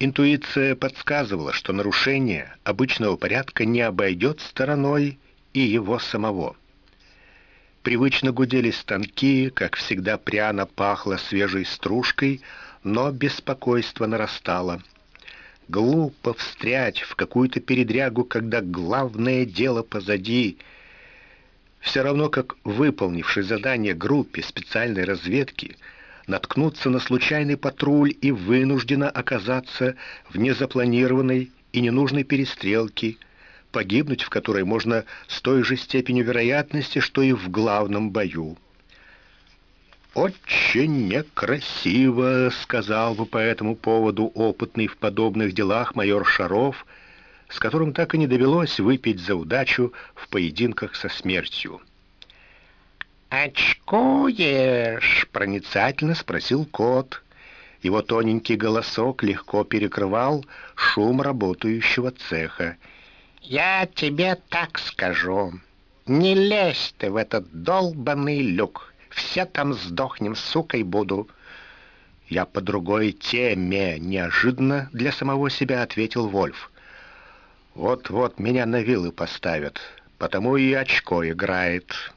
Интуиция подсказывала, что нарушение обычного порядка не обойдет стороной и его самого. Привычно гудели станки, как всегда пряно пахло свежей стружкой, но беспокойство нарастало. Глупо встрять в какую-то передрягу, когда главное дело позади. Все равно, как выполнивший задание группе специальной разведки — наткнуться на случайный патруль и вынужденно оказаться в незапланированной и ненужной перестрелке, погибнуть в которой можно с той же степенью вероятности, что и в главном бою. «Очень некрасиво», — сказал бы по этому поводу опытный в подобных делах майор Шаров, с которым так и не довелось выпить за удачу в поединках со смертью. «Очкуешь?» — проницательно спросил кот. Его тоненький голосок легко перекрывал шум работающего цеха. «Я тебе так скажу. Не лезь ты в этот долбанный люк. Все там сдохнем, сукой буду». «Я по другой теме», — неожиданно для самого себя ответил Вольф. «Вот-вот меня на вилы поставят, потому и очко играет».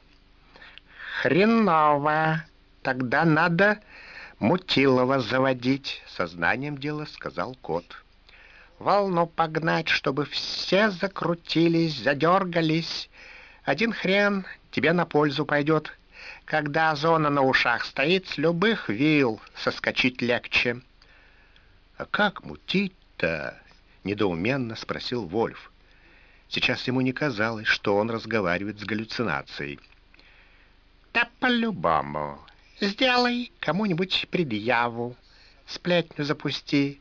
«Хреново! Тогда надо Мутилова заводить», — сознанием дела сказал кот. «Волну погнать, чтобы все закрутились, задергались. Один хрен тебе на пользу пойдет. Когда зона на ушах стоит, с любых вил соскочить легче». «А как мутить-то?» — недоуменно спросил Вольф. Сейчас ему не казалось, что он разговаривает с галлюцинацией. Да по-любому. Сделай кому-нибудь предъяву, сплетню запусти.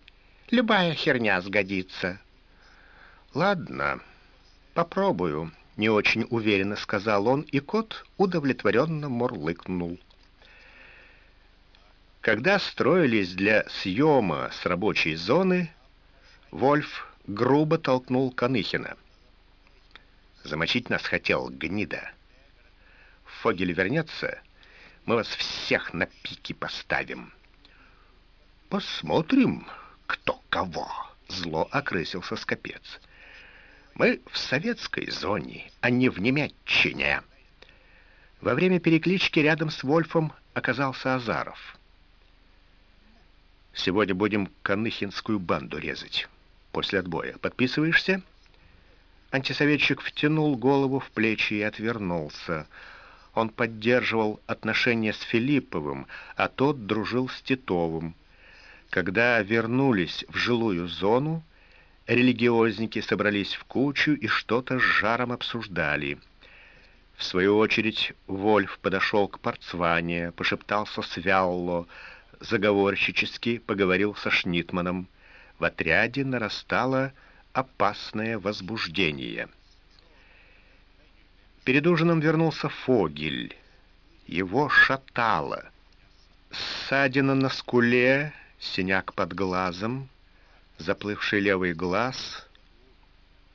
Любая херня сгодится. Ладно, попробую, не очень уверенно сказал он, и кот удовлетворенно мурлыкнул. Когда строились для съема с рабочей зоны, Вольф грубо толкнул Каныхина. Замочить нас хотел, гнида. Фогель вернется, мы вас всех на пики поставим. Посмотрим, кто кого, зло окрысился Скопец. Мы в советской зоне, а не в Немеччине. Во время переклички рядом с Вольфом оказался Азаров. Сегодня будем Каныхинскую банду резать. После отбоя. Подписываешься? Антисоветчик втянул голову в плечи и отвернулся. Он поддерживал отношения с Филипповым, а тот дружил с Титовым. Когда вернулись в жилую зону, религиозники собрались в кучу и что-то с жаром обсуждали. В свою очередь Вольф подошел к Парцване, пошептался с Вялло, заговорщически поговорил со Шнитманом. В отряде нарастало опасное возбуждение. Перед ужином вернулся Фогель. Его шатало. Ссадина на скуле, синяк под глазом, заплывший левый глаз.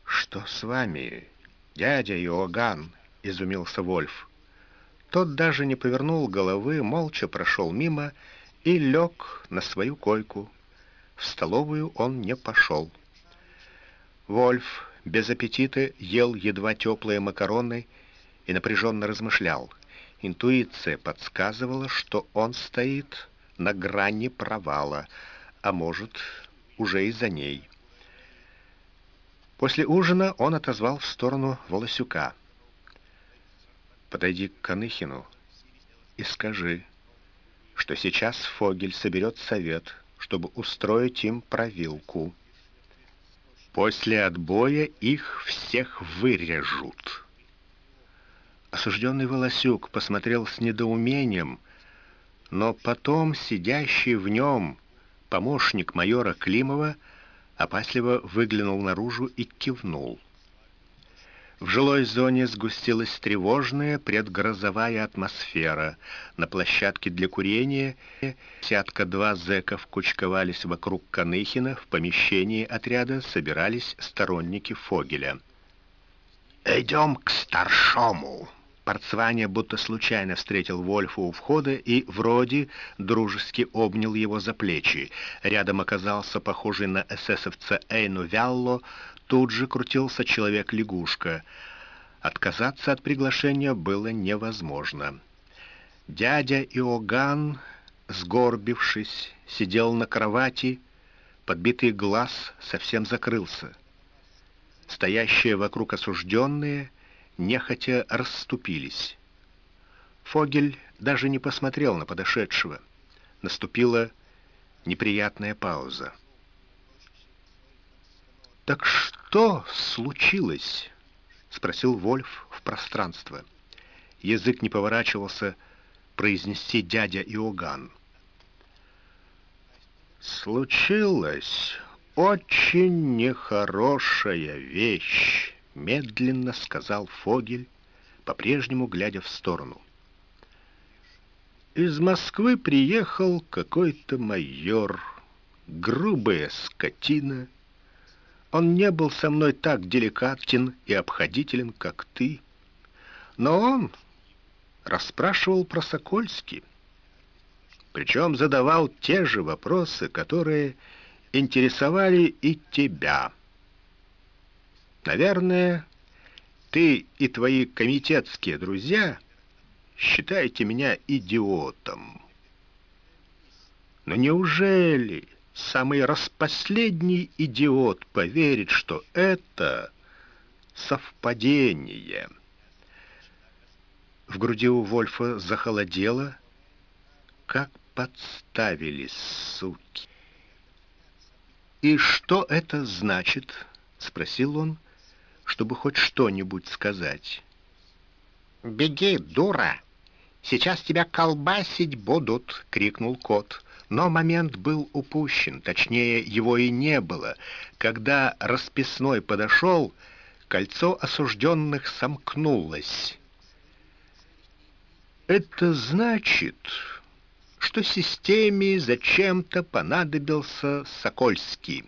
«Что с вами, дядя Иоганн?» — изумился Вольф. Тот даже не повернул головы, молча прошел мимо и лег на свою койку. В столовую он не пошел. Вольф без аппетита ел едва теплые макароны и напряженно размышлял. Интуиция подсказывала, что он стоит на грани провала, а может, уже и за ней. После ужина он отозвал в сторону Волосюка. «Подойди к Каныхину и скажи, что сейчас Фогель соберет совет, чтобы устроить им провилку. После отбоя их всех вырежут». Осужденный Волосюк посмотрел с недоумением, но потом сидящий в нем помощник майора Климова опасливо выглянул наружу и кивнул. В жилой зоне сгустилась тревожная предгрозовая атмосфера. На площадке для курения сятка-два зэков кучковались вокруг Каныхина, в помещении отряда собирались сторонники Фогеля. «Идем к старшому», Парцвания будто случайно встретил Вольфа у входа и вроде дружески обнял его за плечи. Рядом оказался похожий на эсэсовца Эйну Вялло, тут же крутился человек-лягушка. Отказаться от приглашения было невозможно. Дядя Иоганн, сгорбившись, сидел на кровати, подбитый глаз совсем закрылся. Стоящие вокруг осужденные — нехотя расступились. Фогель даже не посмотрел на подошедшего. Наступила неприятная пауза. «Так что случилось?» — спросил Вольф в пространство. Язык не поворачивался произнести дядя Иоганн. «Случилась очень нехорошая вещь», — медленно сказал Фогель, по-прежнему глядя в сторону. «Из Москвы приехал какой-то майор, грубая скотина. Он не был со мной так деликатен и обходителен, как ты. Но он расспрашивал про Сокольский, причем задавал те же вопросы, которые интересовали и тебя». Наверное, ты и твои комитетские друзья считаете меня идиотом. Но неужели самый распоследний идиот поверит, что это совпадение? В груди у Вольфа захолодело, как подставили, суки. «И что это значит?» — спросил он, — чтобы хоть что-нибудь сказать. «Беги, дура! Сейчас тебя колбасить будут!» — крикнул кот. Но момент был упущен, точнее, его и не было. Когда расписной подошел, кольцо осужденных сомкнулось. «Это значит, что системе зачем-то понадобился Сокольский».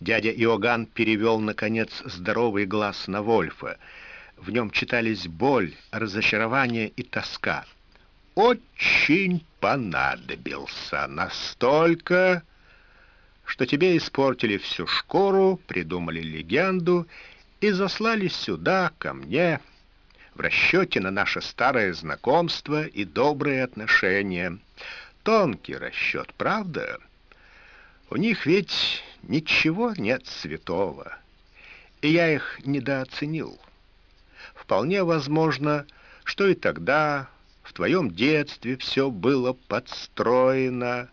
Дядя Иоганн перевел, наконец, здоровый глаз на Вольфа. В нем читались боль, разочарование и тоска. «Очень понадобился. Настолько, что тебе испортили всю шкуру, придумали легенду и заслали сюда, ко мне, в расчете на наше старое знакомство и добрые отношения. Тонкий расчет, правда?» У них ведь ничего нет святого, и я их недооценил. Вполне возможно, что и тогда, в твоем детстве, все было подстроено.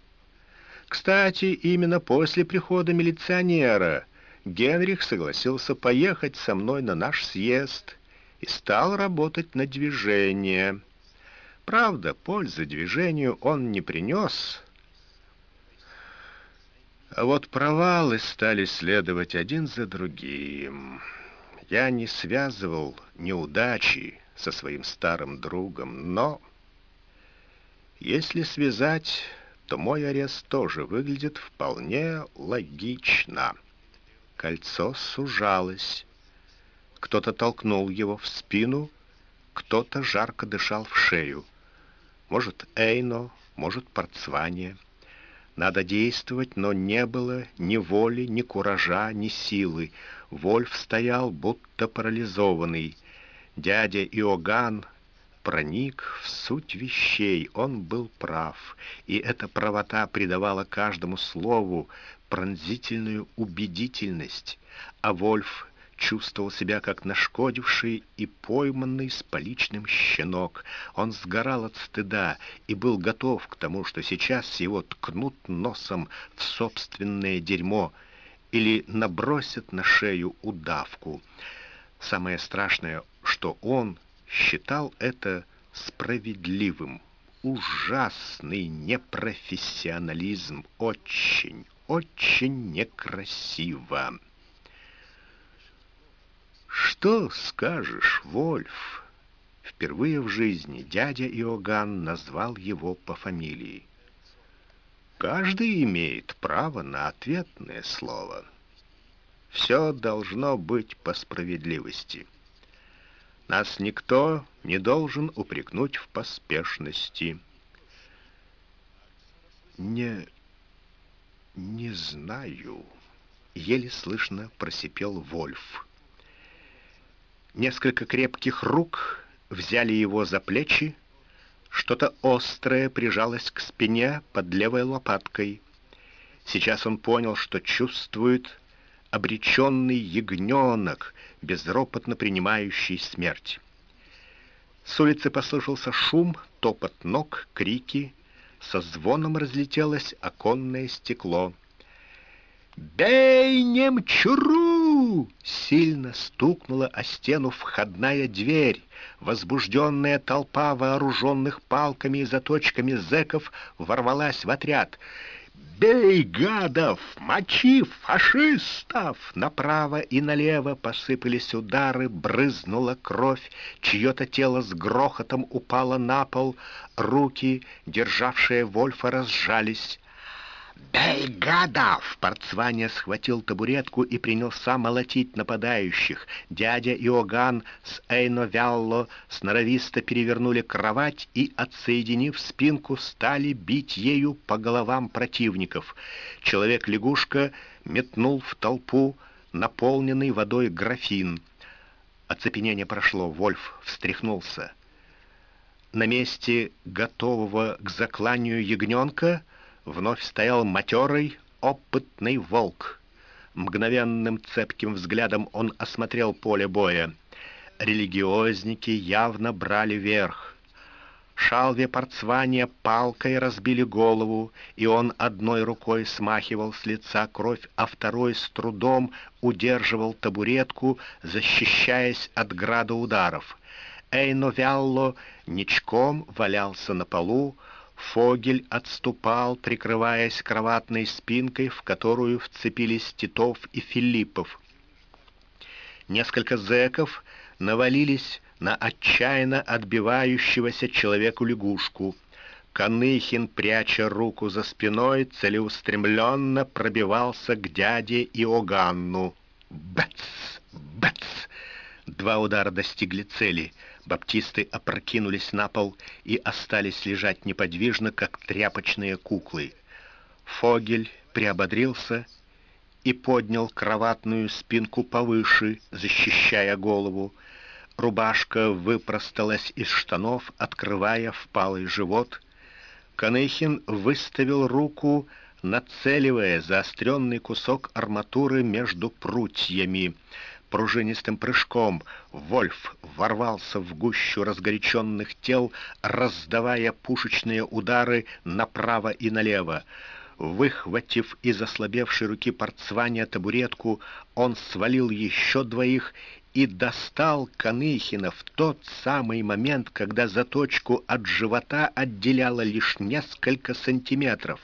Кстати, именно после прихода милиционера Генрих согласился поехать со мной на наш съезд и стал работать на движение. Правда, пользы движению он не принес, а вот провалы стали следовать один за другим. Я не связывал неудачи со своим старым другом, но... Если связать, то мой арест тоже выглядит вполне логично. Кольцо сужалось. Кто-то толкнул его в спину, кто-то жарко дышал в шею. Может, Эйно, может, Парцвания. Надо действовать, но не было ни воли, ни куража, ни силы. Вольф стоял, будто парализованный. Дядя Иоганн проник в суть вещей. Он был прав, и эта правота придавала каждому слову пронзительную убедительность. А Вольф чувствовал себя как нашкодивший и пойманный с поличным щенок. Он сгорал от стыда и был готов к тому, что сейчас его ткнут носом в собственное дерьмо или набросят на шею удавку. Самое страшное, что он считал это справедливым. Ужасный непрофессионализм. Очень, очень некрасиво. «Что скажешь, Вольф?» Впервые в жизни дядя Иоганн назвал его по фамилии. «Каждый имеет право на ответное слово. Все должно быть по справедливости. Нас никто не должен упрекнуть в поспешности. Не... не знаю. Еле слышно просипел Вольф. Несколько крепких рук взяли его за плечи, что-то острое прижалось к спине под левой лопаткой. Сейчас он понял, что чувствует обреченный ягненок, безропотно принимающий смерть. С улицы послышался шум, топот ног, крики. Со звоном разлетелось оконное стекло. «Бей немчуру!» Сильно стукнула о стену входная дверь. Возбужденная толпа вооруженных палками и заточками зэков ворвалась в отряд — «Бей, гадов! Мочи фашистов!» Направо и налево посыпались удары, брызнула кровь, чье-то тело с грохотом упало на пол, руки, державшие Вольфа, разжались. «Бей, гадов!» Парцвания схватил табуретку и принялся молотить нападающих. Дядя Иоганн с Эйно Вялло сноровисто перевернули кровать и, отсоединив спинку, стали бить ею по головам противников. Человек-лягушка метнул в толпу наполненный водой графин. Оцепенение прошло, Вольф встряхнулся. На месте готового к закланию ягненка — вновь стоял матерый, опытный волк. Мгновенным цепким взглядом он осмотрел поле боя. Религиозники явно брали верх. Шалве Парцвания палкой разбили голову, и он одной рукой смахивал с лица кровь, а второй с трудом удерживал табуретку, защищаясь от града ударов. Эйно Вялло ничком валялся на полу, Фогель отступал, прикрываясь кроватной спинкой, в которую вцепились Титов и Филиппов. Несколько зэков навалились на отчаянно отбивающегося человеку лягушку. Каныхин, пряча руку за спиной, целеустремленно пробивался к дяде Иоганну. Бац! Бац! Два удара достигли цели — Баптисты опрокинулись на пол и остались лежать неподвижно, как тряпочные куклы. Фогель приободрился и поднял кроватную спинку повыше, защищая голову. Рубашка выпросталась из штанов, открывая впалый живот. Каныхин выставил руку, нацеливая заостренный кусок арматуры между прутьями. Пружинистым прыжком Вольф ворвался в гущу разгоряченных тел, раздавая пушечные удары направо и налево. Выхватив из ослабевшей руки порцвания табуретку, он свалил еще двоих и достал Каныхина в тот самый момент, когда заточку от живота отделяло лишь несколько сантиметров.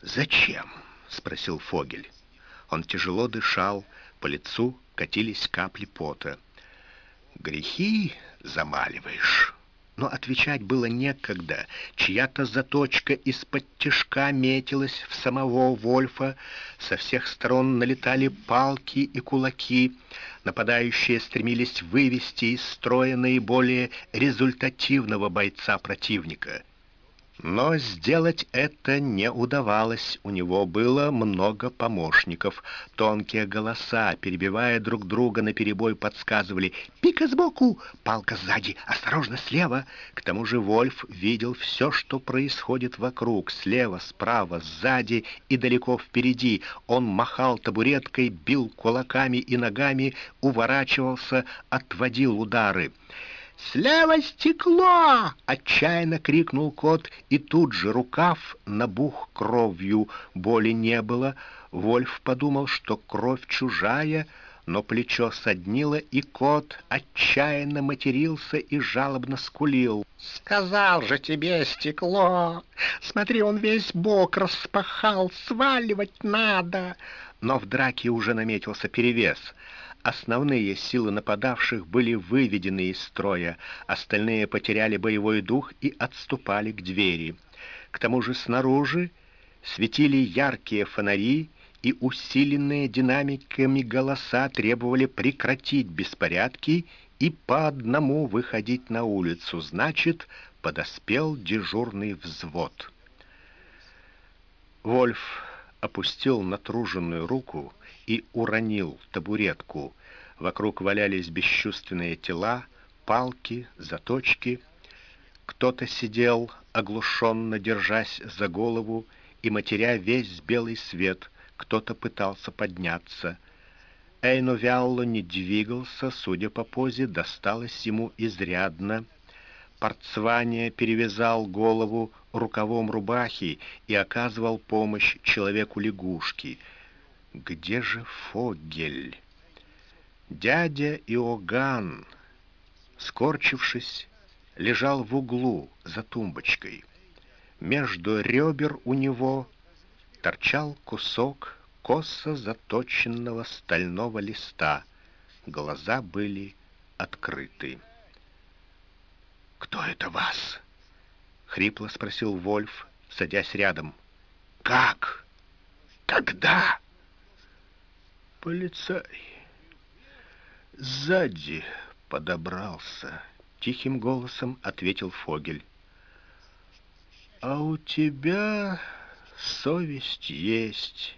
«Зачем?» — спросил Фогель. Он тяжело дышал, по лицу катились капли пота. «Грехи замаливаешь». Но отвечать было некогда. Чья-то заточка из-под тяжка метилась в самого Вольфа. Со всех сторон налетали палки и кулаки. Нападающие стремились вывести из строя наиболее результативного бойца противника — но сделать это не удавалось. У него было много помощников. Тонкие голоса, перебивая друг друга на перебой, подсказывали «Пика сбоку! Палка сзади! Осторожно, слева!» К тому же Вольф видел все, что происходит вокруг, слева, справа, сзади и далеко впереди. Он махал табуреткой, бил кулаками и ногами, уворачивался, отводил удары. «Слева стекло!» — отчаянно крикнул кот, и тут же рукав набух кровью. Боли не было. Вольф подумал, что кровь чужая, но плечо соднило, и кот отчаянно матерился и жалобно скулил. «Сказал же тебе стекло! Смотри, он весь бок распахал, сваливать надо!» Но в драке уже наметился перевес — Основные силы нападавших были выведены из строя, остальные потеряли боевой дух и отступали к двери. К тому же снаружи светили яркие фонари, и усиленные динамиками голоса требовали прекратить беспорядки и по одному выходить на улицу. Значит, подоспел дежурный взвод. Вольф опустил натруженную руку и уронил табуретку. Вокруг валялись бесчувственные тела, палки, заточки. Кто-то сидел, оглушенно держась за голову и матеря весь белый свет. Кто-то пытался подняться. Эйно Вялло не двигался, судя по позе, досталось ему изрядно. Порцвания перевязал голову рукавом рубахи и оказывал помощь человеку-лягушки. Где же Фогель? Дядя Иоганн, скорчившись, лежал в углу за тумбочкой. Между ребер у него торчал кусок косо заточенного стального листа. Глаза были открыты. «Кто это вас?» — хрипло спросил Вольф, садясь рядом. «Как? Когда?» «Полицай сзади подобрался», — тихим голосом ответил Фогель. «А у тебя совесть есть.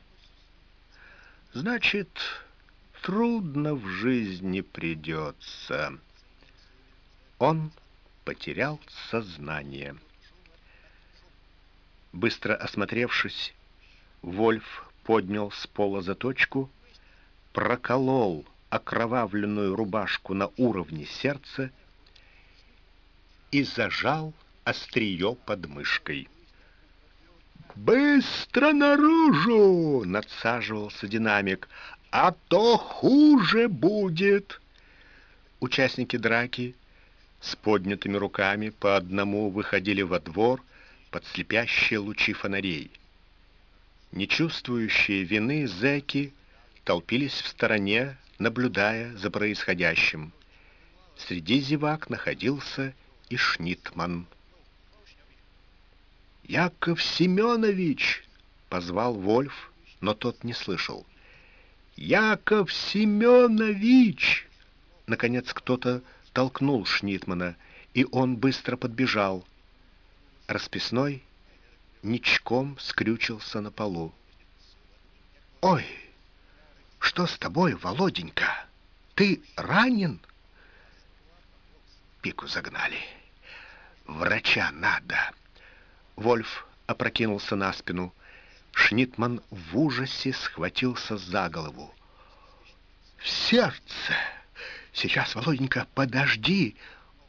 Значит, трудно в жизни придется». Он потерял сознание. Быстро осмотревшись, Вольф поднял с пола заточку, проколол окровавленную рубашку на уровне сердца и зажал острие под мышкой. «Быстро наружу!» — надсаживался динамик. «А то хуже будет!» Участники драки с поднятыми руками по одному выходили во двор под слепящие лучи фонарей. Нечувствующие вины зэки толпились в стороне, наблюдая за происходящим. Среди зевак находился и Шнитман. «Яков Семенович!» — позвал Вольф, но тот не слышал. «Яков Семенович!» Наконец кто-то толкнул Шнитмана, и он быстро подбежал. Расписной ничком скрючился на полу. «Ой, что с тобой, Володенька? Ты ранен?» Пику загнали. «Врача надо!» Вольф опрокинулся на спину. Шнитман в ужасе схватился за голову. «В сердце!» «Сейчас, Володенька, подожди!»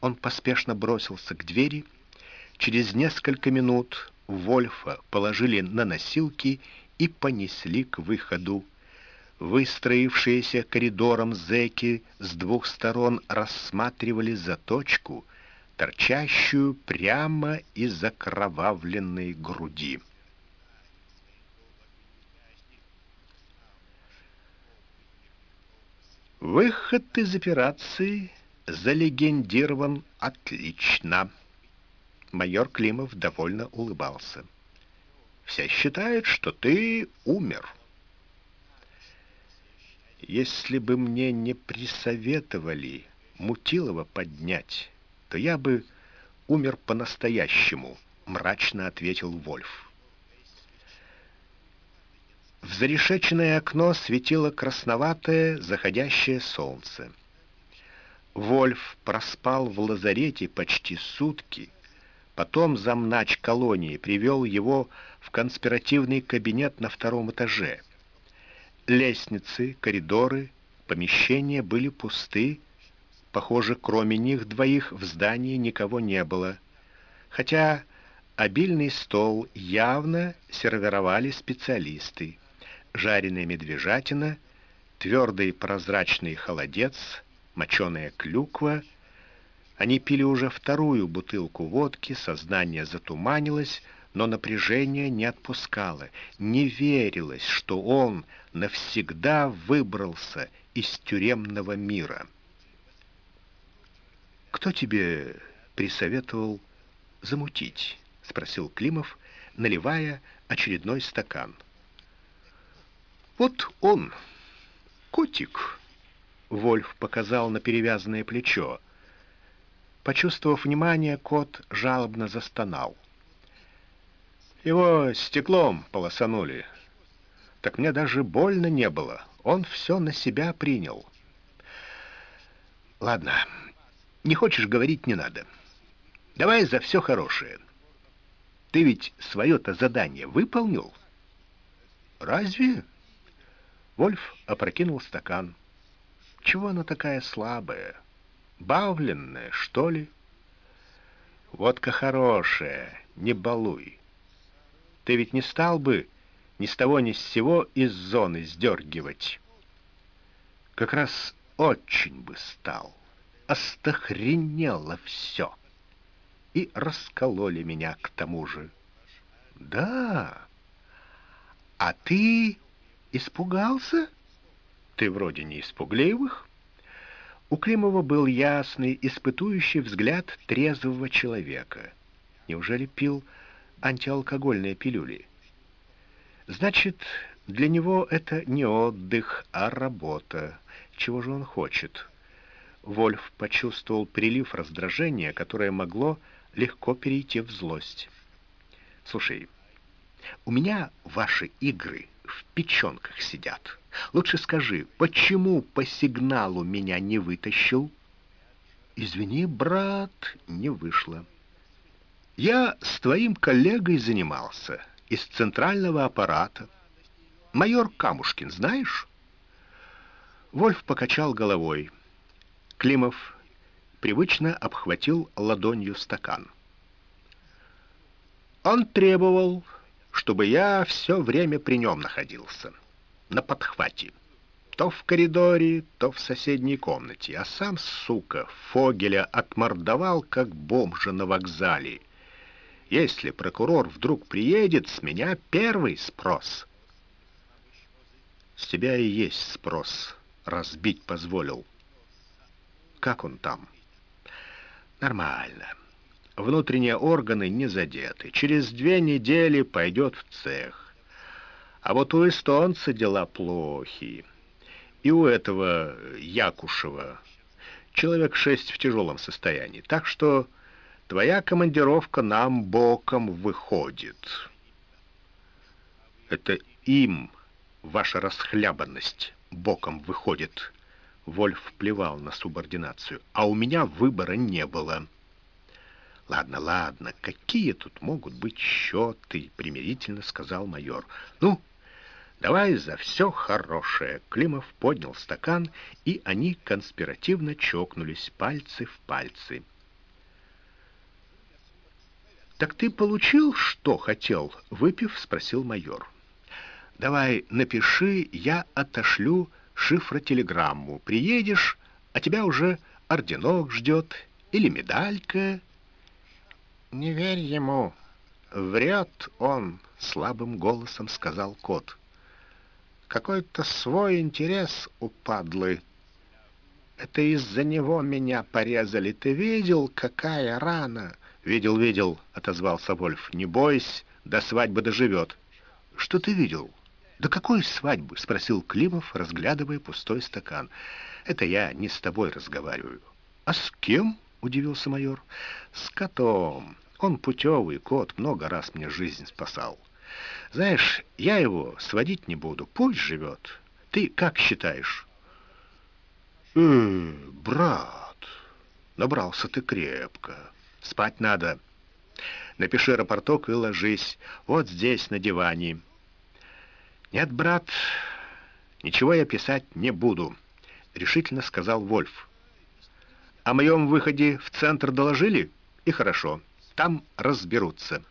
Он поспешно бросился к двери. Через несколько минут Вольфа положили на носилки и понесли к выходу. Выстроившиеся коридором зэки с двух сторон рассматривали заточку, торчащую прямо из окровавленной груди. Выход из операции залегендирован отлично. Майор Климов довольно улыбался. Все считают, что ты умер. Если бы мне не присоветовали Мутилова поднять, то я бы умер по-настоящему, мрачно ответил Вольф. В зарешеченное окно светило красноватое заходящее солнце. Вольф проспал в лазарете почти сутки. Потом замнач колонии привел его в конспиративный кабинет на втором этаже. Лестницы, коридоры, помещения были пусты. Похоже, кроме них двоих в здании никого не было. Хотя обильный стол явно сервировали специалисты жареная медвежатина, твердый прозрачный холодец, моченая клюква. Они пили уже вторую бутылку водки, сознание затуманилось, но напряжение не отпускало. Не верилось, что он навсегда выбрался из тюремного мира. «Кто тебе присоветовал замутить?» — спросил Климов, наливая очередной стакан. Вот он, котик, Вольф показал на перевязанное плечо. Почувствовав внимание, кот жалобно застонал. Его стеклом полосанули. Так мне даже больно не было. Он все на себя принял. Ладно, не хочешь говорить, не надо. Давай за все хорошее. Ты ведь свое-то задание выполнил? Разве? Вольф опрокинул стакан. Чего она такая слабая? Бавленная, что ли? Водка хорошая, не балуй. Ты ведь не стал бы ни с того ни с сего из зоны сдергивать. Как раз очень бы стал. Остохренело все. И раскололи меня к тому же. Да. А ты испугался? Ты вроде не испугливых. У Климова был ясный, испытующий взгляд трезвого человека. Неужели пил антиалкогольные пилюли? Значит, для него это не отдых, а работа. Чего же он хочет? Вольф почувствовал прилив раздражения, которое могло легко перейти в злость. «Слушай, у меня ваши игры в печенках сидят. Лучше скажи, почему по сигналу меня не вытащил?» «Извини, брат, не вышло». «Я с твоим коллегой занимался, из центрального аппарата. Майор Камушкин, знаешь?» Вольф покачал головой. Климов привычно обхватил ладонью стакан. Он требовал, чтобы я все время при нем находился, на подхвате. То в коридоре, то в соседней комнате. А сам, сука, Фогеля отмордовал, как бомжа на вокзале. Если прокурор вдруг приедет, с меня первый спрос. С тебя и есть спрос, разбить позволил. Как он там? Нормально. Внутренние органы не задеты. Через две недели пойдет в цех. А вот у эстонца дела плохи. И у этого Якушева человек шесть в тяжелом состоянии. Так что твоя командировка нам боком выходит. Это им ваша расхлябанность боком выходит, Вольф плевал на субординацию. «А у меня выбора не было». «Ладно, ладно, какие тут могут быть счеты?» — примирительно сказал майор. «Ну, давай за все хорошее». Климов поднял стакан, и они конспиративно чокнулись пальцы в пальцы. «Так ты получил, что хотел?» — выпив, спросил майор. «Давай напиши, я отошлю шифротелеграмму. Приедешь, а тебя уже орденок ждет или медалька. Не верь ему. Врет он, слабым голосом сказал кот. Какой-то свой интерес у падлы. Это из-за него меня порезали. Ты видел, какая рана? Видел, видел, отозвался Вольф. Не бойся, до свадьбы доживет. Что ты видел? «Да какой свадьбы?» — спросил Климов, разглядывая пустой стакан. «Это я не с тобой разговариваю». «А с кем?» — удивился майор. «С котом. Он путевый кот, много раз мне жизнь спасал. Знаешь, я его сводить не буду, пусть живет. Ты как считаешь?» «Э, брат, набрался ты крепко. Спать надо. Напиши рапорток и ложись. Вот здесь, на диване». «Нет, брат, ничего я писать не буду», — решительно сказал Вольф. «О моем выходе в центр доложили? И хорошо, там разберутся».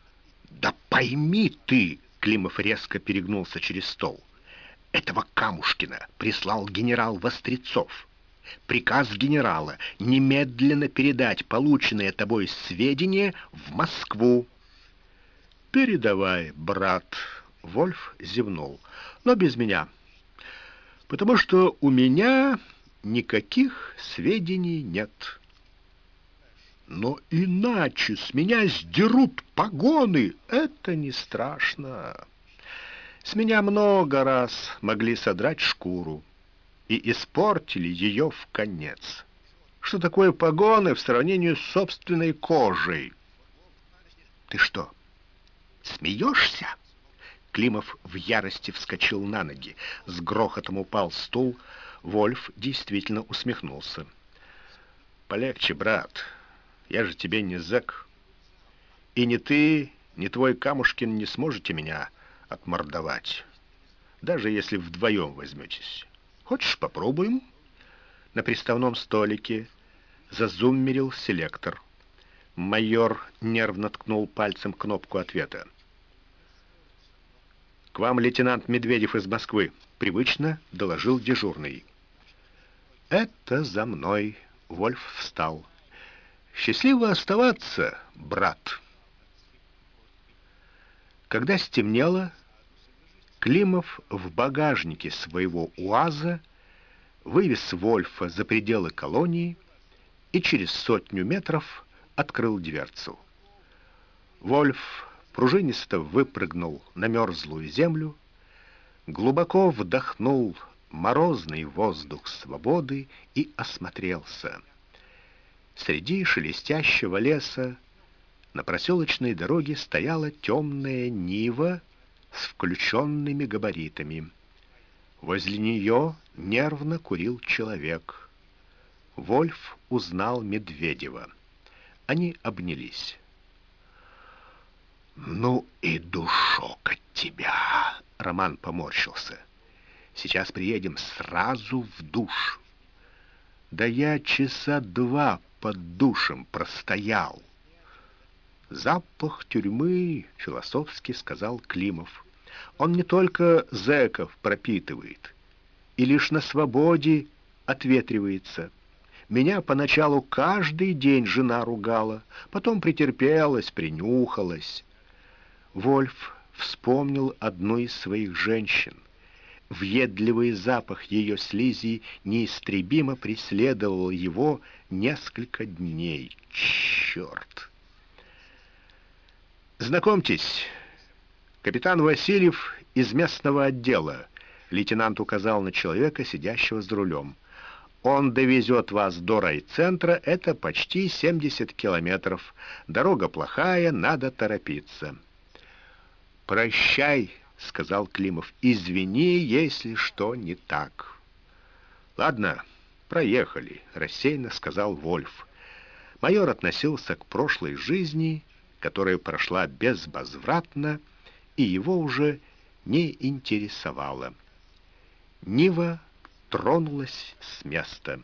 «Да пойми ты!» — Климов резко перегнулся через стол. «Этого Камушкина прислал генерал Вострецов. Приказ генерала немедленно передать полученные тобой сведения в Москву». «Передавай, брат», Вольф зевнул. «Но без меня. Потому что у меня никаких сведений нет». «Но иначе с меня сдерут погоны. Это не страшно. С меня много раз могли содрать шкуру и испортили ее в конец. Что такое погоны в сравнении с собственной кожей? Ты что, смеешься? Климов в ярости вскочил на ноги. С грохотом упал стул. Вольф действительно усмехнулся. «Полегче, брат. Я же тебе не зэк. И ни ты, ни твой Камушкин не сможете меня отмордовать, даже если вдвоем возьметесь. Хочешь, попробуем?» На приставном столике зазуммерил селектор. Майор нервно ткнул пальцем кнопку ответа. «К вам лейтенант Медведев из Москвы», — привычно доложил дежурный. «Это за мной», — Вольф встал. «Счастливо оставаться, брат». Когда стемнело, Климов в багажнике своего УАЗа вывез Вольфа за пределы колонии и через сотню метров открыл дверцу. Вольф пружинисто выпрыгнул на мерзлую землю, глубоко вдохнул морозный воздух свободы и осмотрелся. Среди шелестящего леса на проселочной дороге стояла темная нива с включенными габаритами. Возле нее нервно курил человек. Вольф узнал Медведева. Они обнялись. «Ну и душок от тебя!» — Роман поморщился. «Сейчас приедем сразу в душ». «Да я часа два под душем простоял». «Запах тюрьмы», — философски сказал Климов. «Он не только зэков пропитывает, и лишь на свободе ответривается». Меня поначалу каждый день жена ругала, потом претерпелась, принюхалась. Вольф вспомнил одну из своих женщин. Въедливый запах ее слизи неистребимо преследовал его несколько дней. Черт! «Знакомьтесь, капитан Васильев из местного отдела», лейтенант указал на человека, сидящего за рулем. «Он довезет вас до райцентра, это почти 70 километров. Дорога плохая, надо торопиться». «Прощай», — сказал Климов. «Извини, если что не так». «Ладно, проехали», — рассеянно сказал Вольф. Майор относился к прошлой жизни, которая прошла безвозвратно, и его уже не интересовало. Нива тронулась с места.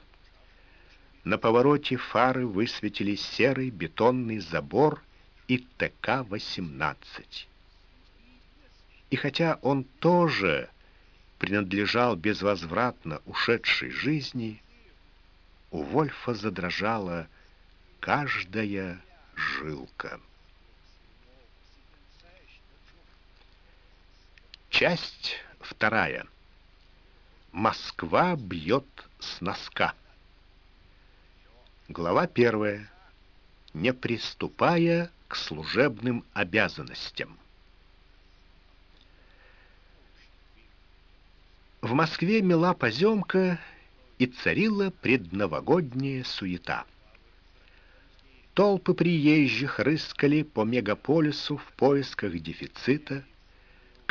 На повороте фары высветили серый бетонный забор и ТК-18. И хотя он тоже принадлежал безвозвратно ушедшей жизни, у Вольфа задрожала каждая жилка. Часть вторая. Москва бьет с носка. Глава первая. Не приступая к служебным обязанностям. В Москве мела поземка и царила предновогодняя суета. Толпы приезжих рыскали по мегаполису в поисках дефицита,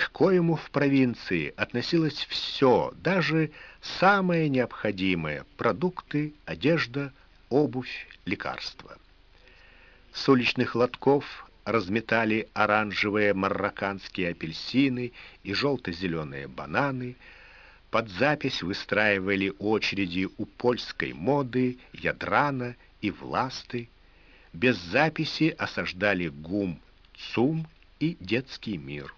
к коему в провинции относилось все, даже самое необходимое — продукты, одежда, обувь, лекарства. С уличных лотков разметали оранжевые марокканские апельсины и желто-зеленые бананы — под запись выстраивали очереди у польской моды, ядрана и власты. Без записи осаждали ГУМ, ЦУМ и детский мир.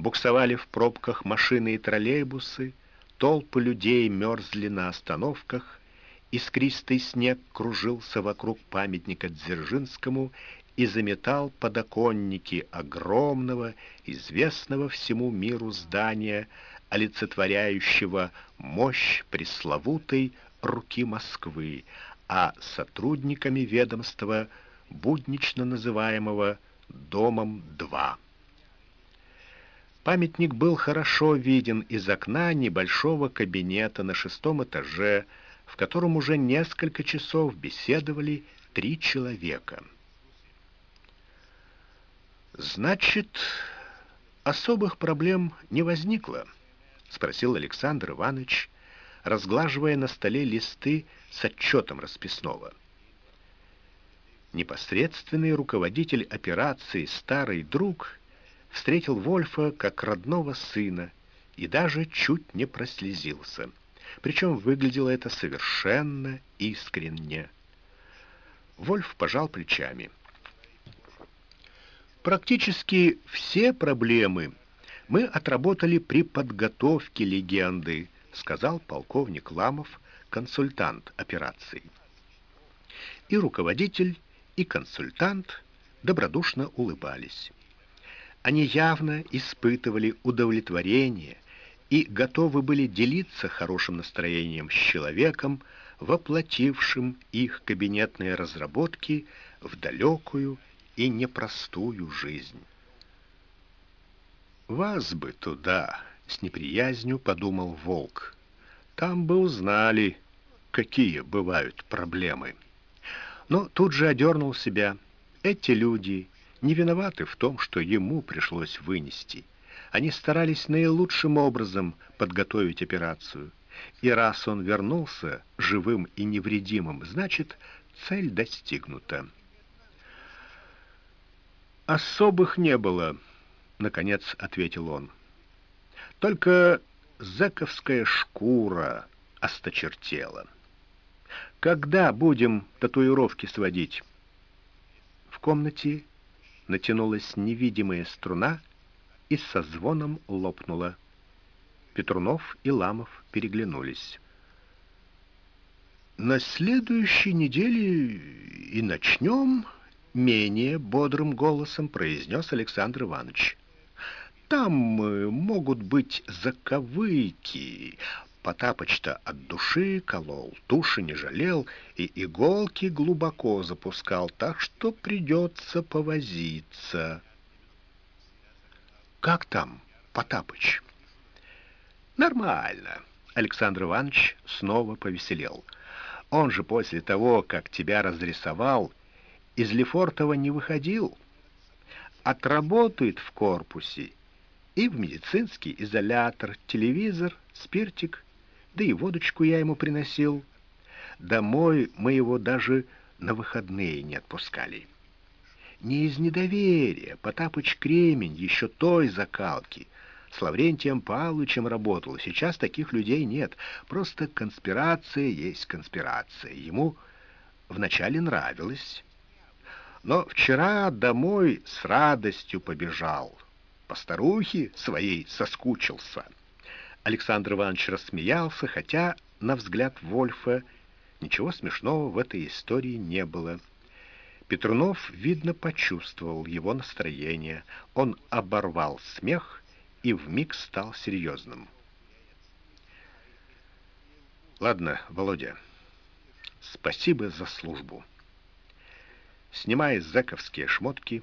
Буксовали в пробках машины и троллейбусы, толпы людей мерзли на остановках, искристый снег кружился вокруг памятника Дзержинскому и заметал подоконники огромного, известного всему миру здания, олицетворяющего мощь пресловутой руки Москвы, а сотрудниками ведомства, буднично называемого «Домом-2». Памятник был хорошо виден из окна небольшого кабинета на шестом этаже, в котором уже несколько часов беседовали три человека. «Значит, особых проблем не возникло?» — спросил Александр Иванович, разглаживая на столе листы с отчетом расписного. Непосредственный руководитель операции «Старый друг» встретил Вольфа как родного сына и даже чуть не прослезился. Причем выглядело это совершенно искренне. Вольф пожал плечами. Практически все проблемы мы отработали при подготовке легенды, сказал полковник Ламов, консультант операции. И руководитель, и консультант добродушно улыбались. Они явно испытывали удовлетворение и готовы были делиться хорошим настроением с человеком, воплотившим их кабинетные разработки в далекую и непростую жизнь. «Вас бы туда!» — с неприязнью подумал Волк. «Там бы узнали, какие бывают проблемы». Но тут же одернул себя. Эти люди не виноваты в том, что ему пришлось вынести. Они старались наилучшим образом подготовить операцию. И раз он вернулся живым и невредимым, значит, цель достигнута. «Особых не было», — наконец ответил он. «Только зэковская шкура осточертела. Когда будем татуировки сводить?» В комнате натянулась невидимая струна и со звоном лопнула. Петрунов и Ламов переглянулись. «На следующей неделе и начнем», — менее бодрым голосом произнес Александр Иванович. «Там э, могут быть заковыки, Потапыч-то от души колол, туши не жалел и иголки глубоко запускал, так что придется повозиться. «Как там, Потапыч?» «Нормально», — Александр Иванович снова повеселел. «Он же после того, как тебя разрисовал, из Лефортова не выходил. Отработает в корпусе и в медицинский изолятор, телевизор, спиртик — да и водочку я ему приносил. Домой мы его даже на выходные не отпускали. Не из недоверия, Потапыч Кремень еще той закалки. С Лаврентием Павловичем работал, сейчас таких людей нет. Просто конспирация есть конспирация. Ему вначале нравилось. Но вчера домой с радостью побежал. По старухе своей соскучился. Александр Иванович рассмеялся, хотя, на взгляд Вольфа, ничего смешного в этой истории не было. Петрунов, видно, почувствовал его настроение. Он оборвал смех и вмиг стал серьезным. «Ладно, Володя, спасибо за службу. Снимай зэковские шмотки,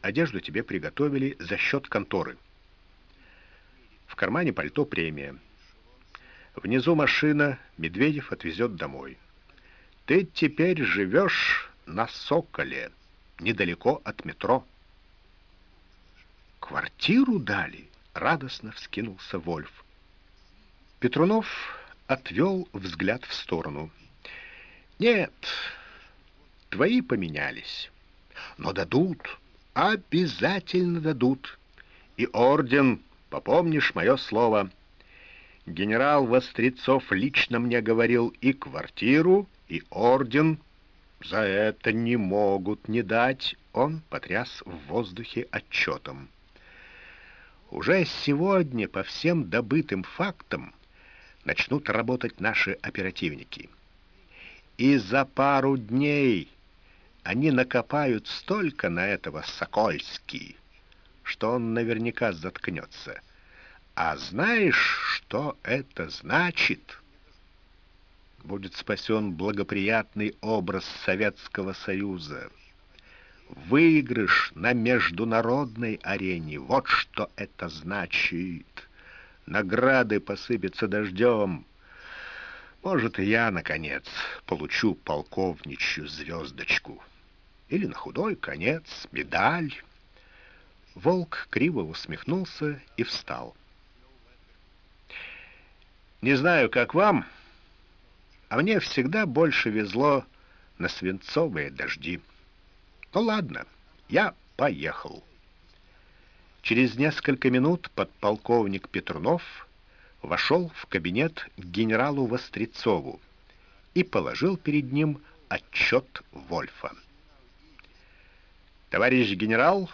одежду тебе приготовили за счет конторы». В кармане пальто премия. Внизу машина, Медведев отвезет домой. Ты теперь живешь на Соколе, недалеко от метро. Квартиру дали, радостно вскинулся Вольф. Петрунов отвел взгляд в сторону. Нет, твои поменялись, но дадут, обязательно дадут. И орден Попомнишь мое слово. Генерал Вострецов лично мне говорил и квартиру, и орден. За это не могут не дать. Он потряс в воздухе отчетом. Уже сегодня по всем добытым фактам начнут работать наши оперативники. И за пару дней они накопают столько на этого Сокольский, что он наверняка заткнется. А знаешь, что это значит? Будет спасен благоприятный образ Советского Союза. Выигрыш на международной арене. Вот что это значит. Награды посыпятся дождем. Может, и я, наконец, получу полковничью звездочку. Или на худой конец медаль. Волк криво усмехнулся и встал. Не знаю, как вам, а мне всегда больше везло на свинцовые дожди. Ну ладно, я поехал. Через несколько минут подполковник Петрунов вошел в кабинет к генералу Вострецову и положил перед ним отчет Вольфа. «Товарищ генерал,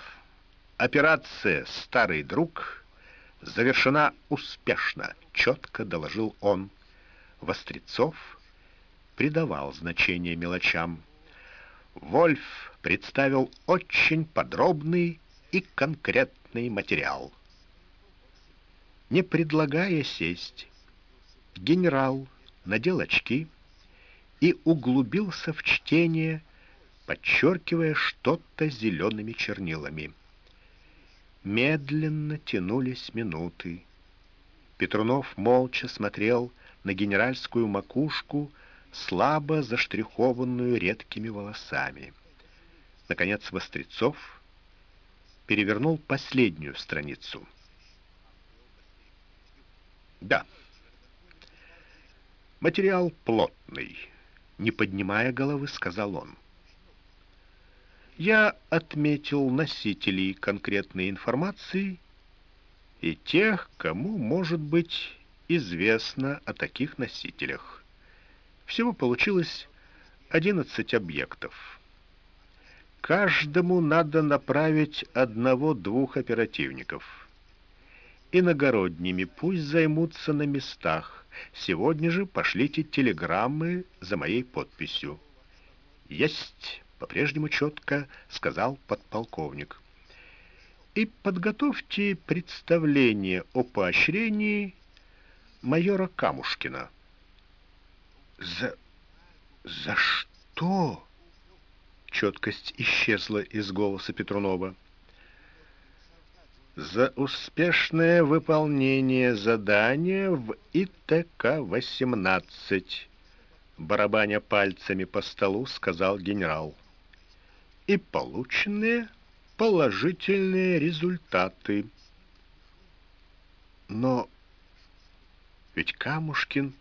операция «Старый друг» завершена успешно», — четко доложил он. Вострецов придавал значение мелочам. Вольф представил очень подробный и конкретный материал. Не предлагая сесть, генерал надел очки и углубился в чтение, подчеркивая что-то зелеными чернилами. Медленно тянулись минуты. Петрунов молча смотрел на генеральскую макушку, слабо заштрихованную редкими волосами. Наконец Вострецов перевернул последнюю страницу. Да, материал плотный, не поднимая головы, сказал он. Я отметил носителей конкретной информации и тех, кому может быть известно о таких носителях. Всего получилось 11 объектов. Каждому надо направить одного-двух оперативников. Иногородними пусть займутся на местах. Сегодня же пошлите телеграммы за моей подписью. «Есть!» — по-прежнему четко сказал подполковник. «И подготовьте представление о поощрении майора Камушкина». «За... за что?» Четкость исчезла из голоса Петрунова. «За успешное выполнение задания в ИТК-18», барабаня пальцами по столу, сказал генерал. «И полученные положительные результаты». Но ведь Камушкин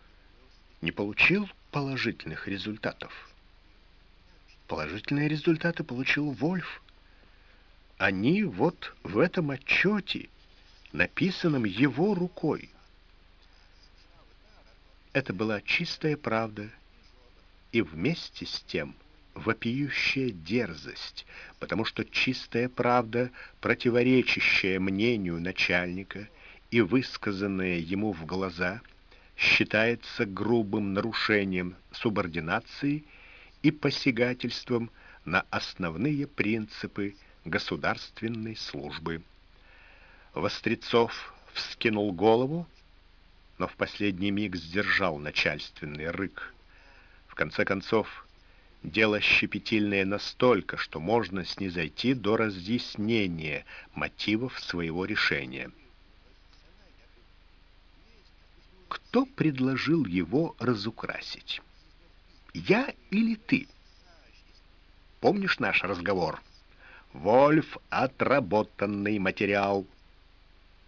не получил положительных результатов. Положительные результаты получил Вольф. Они вот в этом отчете, написанном его рукой. Это была чистая правда и вместе с тем вопиющая дерзость, потому что чистая правда, противоречащая мнению начальника и высказанная ему в глаза – считается грубым нарушением субординации и посягательством на основные принципы государственной службы. Вострецов вскинул голову, но в последний миг сдержал начальственный рык. В конце концов, дело щепетильное настолько, что можно снизойти до разъяснения мотивов своего решения. кто предложил его разукрасить? Я или ты? Помнишь наш разговор? Вольф — отработанный материал.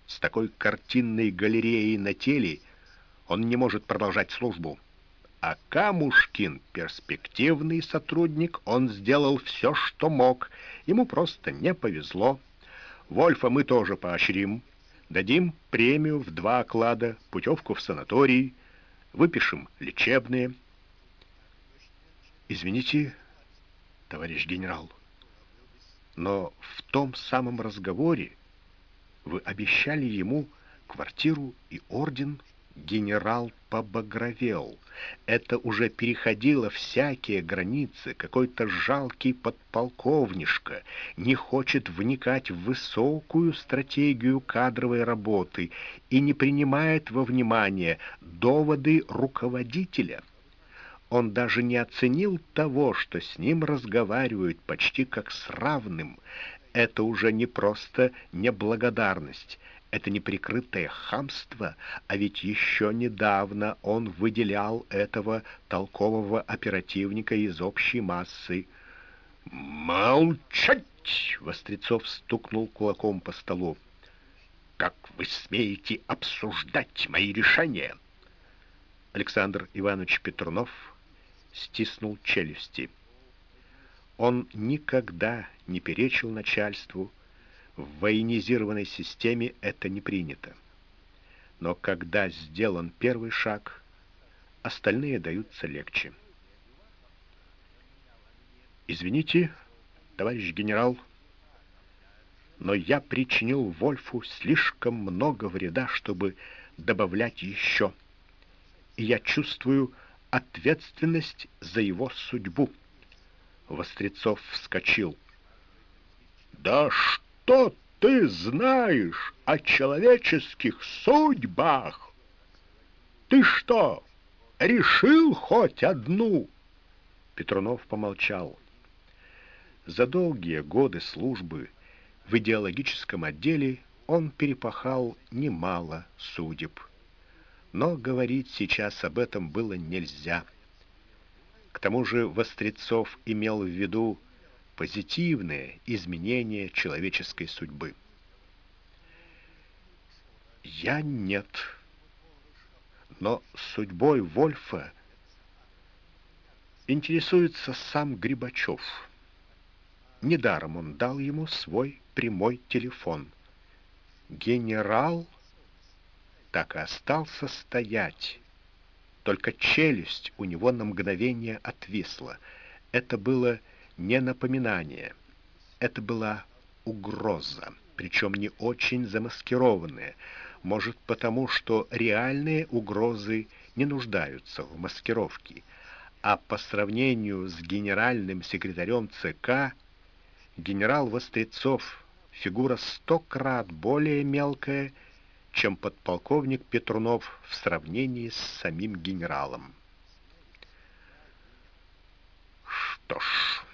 С такой картинной галереей на теле он не может продолжать службу. А Камушкин — перспективный сотрудник, он сделал все, что мог. Ему просто не повезло. Вольфа мы тоже поощрим. Дадим премию в два оклада, путевку в санаторий, выпишем лечебные. Извините, товарищ генерал, но в том самом разговоре вы обещали ему квартиру и орден генерал побагровел. Это уже переходило всякие границы. Какой-то жалкий подполковнишка не хочет вникать в высокую стратегию кадровой работы и не принимает во внимание доводы руководителя. Он даже не оценил того, что с ним разговаривают почти как с равным. Это уже не просто неблагодарность, это неприкрытое хамство, а ведь еще недавно он выделял этого толкового оперативника из общей массы. «Молчать!» — Вострецов стукнул кулаком по столу. «Как вы смеете обсуждать мои решения?» Александр Иванович Петрунов стиснул челюсти. Он никогда не перечил начальству, в военизированной системе это не принято. Но когда сделан первый шаг, остальные даются легче. «Извините, товарищ генерал, но я причинил Вольфу слишком много вреда, чтобы добавлять еще. И я чувствую ответственность за его судьбу». Вострецов вскочил. «Да что?» Что ты знаешь о человеческих судьбах? Ты что, решил хоть одну?» Петрунов помолчал. За долгие годы службы в идеологическом отделе он перепахал немало судеб. Но говорить сейчас об этом было нельзя. К тому же Вострецов имел в виду позитивное изменение человеческой судьбы. Я нет. Но судьбой Вольфа интересуется сам Грибачев. Недаром он дал ему свой прямой телефон. Генерал так и остался стоять. Только челюсть у него на мгновение отвисла. Это было не напоминание. Это была угроза, причем не очень замаскированная. Может, потому что реальные угрозы не нуждаются в маскировке, а по сравнению с генеральным секретарем ЦК генерал Вострецов фигура сто крат более мелкая, чем подполковник Петрунов в сравнении с самим генералом. Что ж,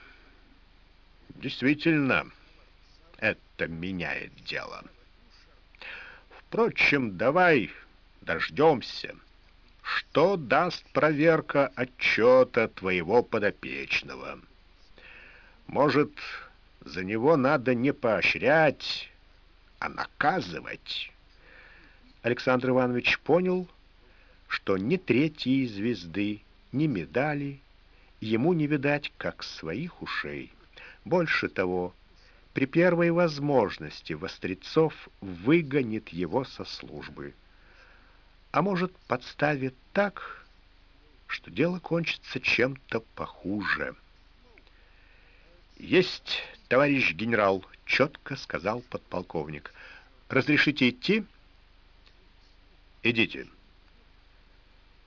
Действительно, это меняет дело. Впрочем, давай дождемся. Что даст проверка отчета твоего подопечного? Может, за него надо не поощрять, а наказывать? Александр Иванович понял, что ни третьей звезды, ни медали ему не видать, как своих ушей. Больше того, при первой возможности Вострецов выгонит его со службы. А может, подставит так, что дело кончится чем-то похуже. «Есть, товарищ генерал», — четко сказал подполковник. «Разрешите идти?» «Идите».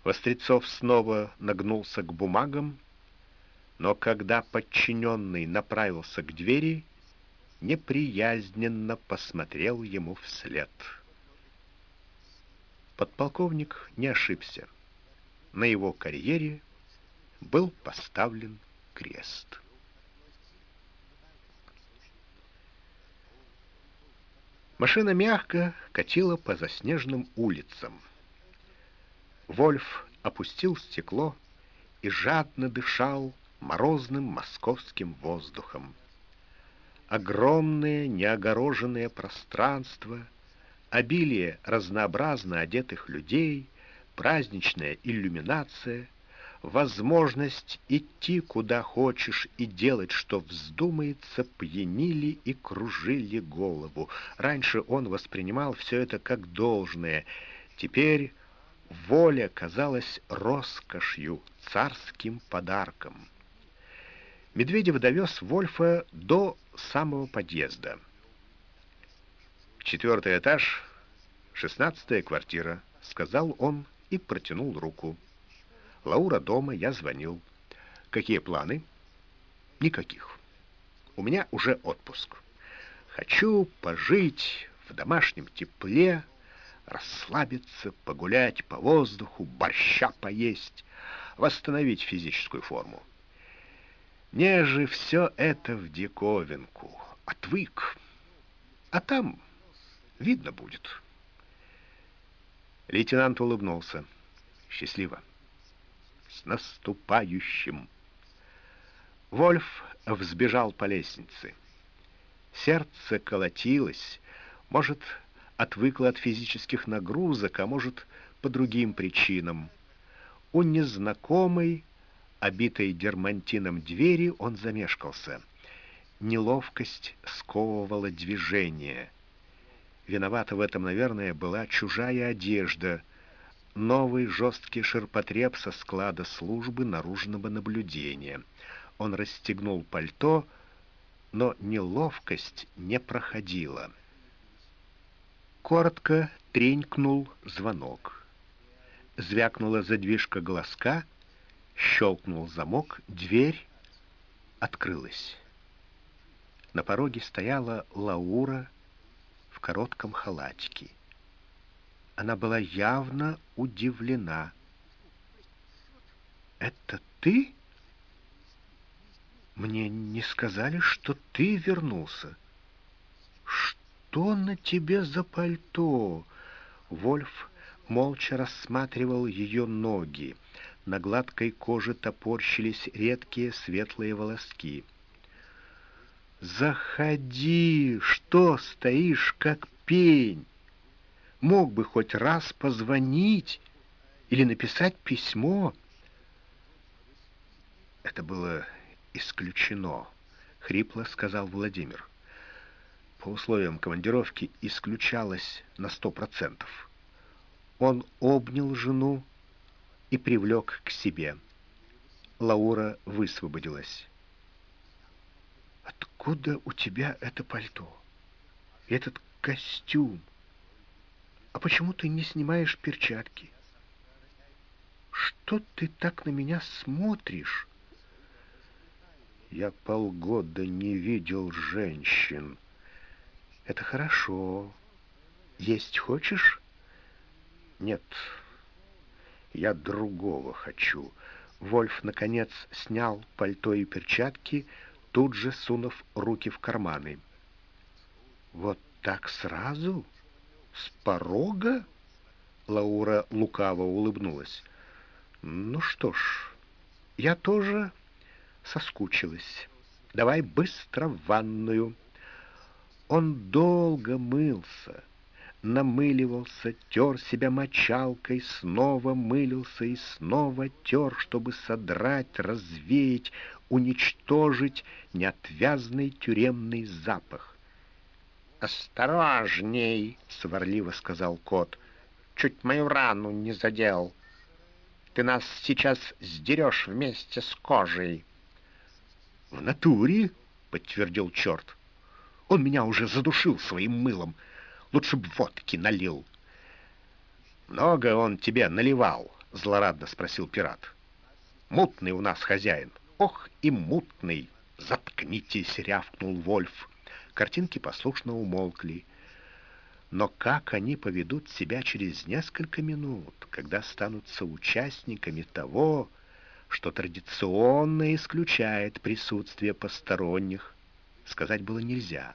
Вострецов снова нагнулся к бумагам, но когда подчиненный направился к двери, неприязненно посмотрел ему вслед. Подполковник не ошибся. На его карьере был поставлен крест. Машина мягко катила по заснеженным улицам. Вольф опустил стекло и жадно дышал морозным московским воздухом. Огромное неогороженное пространство, обилие разнообразно одетых людей, праздничная иллюминация, возможность идти куда хочешь и делать, что вздумается, пьянили и кружили голову. Раньше он воспринимал все это как должное, теперь воля казалась роскошью, царским подарком. Медведев довез Вольфа до самого подъезда. «Четвертый этаж, шестнадцатая квартира», — сказал он и протянул руку. «Лаура дома, я звонил. Какие планы?» «Никаких. У меня уже отпуск. Хочу пожить в домашнем тепле, расслабиться, погулять по воздуху, борща поесть. восстановить физическую форму. Мне же все это в диковинку. Отвык. А там видно будет. Лейтенант улыбнулся. Счастливо. С наступающим. Вольф взбежал по лестнице. Сердце колотилось, может, отвыкло от физических нагрузок, а может, по другим причинам. У незнакомой, обитой дермантином двери, он замешкался. Неловкость сковывала движение. Виновата в этом, наверное, была чужая одежда, новый жесткий ширпотреб со склада службы наружного наблюдения. Он расстегнул пальто, но неловкость не проходила. Коротко тренькнул звонок. Звякнула задвижка глазка, щелкнул замок, дверь открылась. На пороге стояла Лаура в коротком халатике. Она была явно удивлена. «Это ты? Мне не сказали, что ты вернулся. Что на тебе за пальто?» Вольф молча рассматривал ее ноги. На гладкой коже топорщились редкие светлые волоски. «Заходи! Что стоишь, как пень? Мог бы хоть раз позвонить или написать письмо». «Это было исключено», — хрипло сказал Владимир. «По условиям командировки исключалось на сто процентов». Он обнял жену и привлек к себе. Лаура высвободилась. Откуда у тебя это пальто? Этот костюм? А почему ты не снимаешь перчатки? Что ты так на меня смотришь? Я полгода не видел женщин. Это хорошо. Есть хочешь? Нет. Я другого хочу. Вольф, наконец, снял пальто и перчатки, тут же сунув руки в карманы. «Вот так сразу? С порога?» Лаура лукаво улыбнулась. «Ну что ж, я тоже соскучилась. Давай быстро в ванную». Он долго мылся, намыливался, тер себя мочалкой, снова мылился и снова тер, чтобы содрать, развеять, уничтожить неотвязный тюремный запах. «Осторожней!» — сварливо сказал кот. «Чуть мою рану не задел. Ты нас сейчас сдерешь вместе с кожей». «В натуре?» — подтвердил черт. «Он меня уже задушил своим мылом». Лучше б водки налил. «Много он тебе наливал?» — злорадно спросил пират. «Мутный у нас хозяин». «Ох и мутный!» «Заткнитесь!» — рявкнул Вольф. Картинки послушно умолкли. Но как они поведут себя через несколько минут, когда станут соучастниками того, что традиционно исключает присутствие посторонних, сказать было нельзя.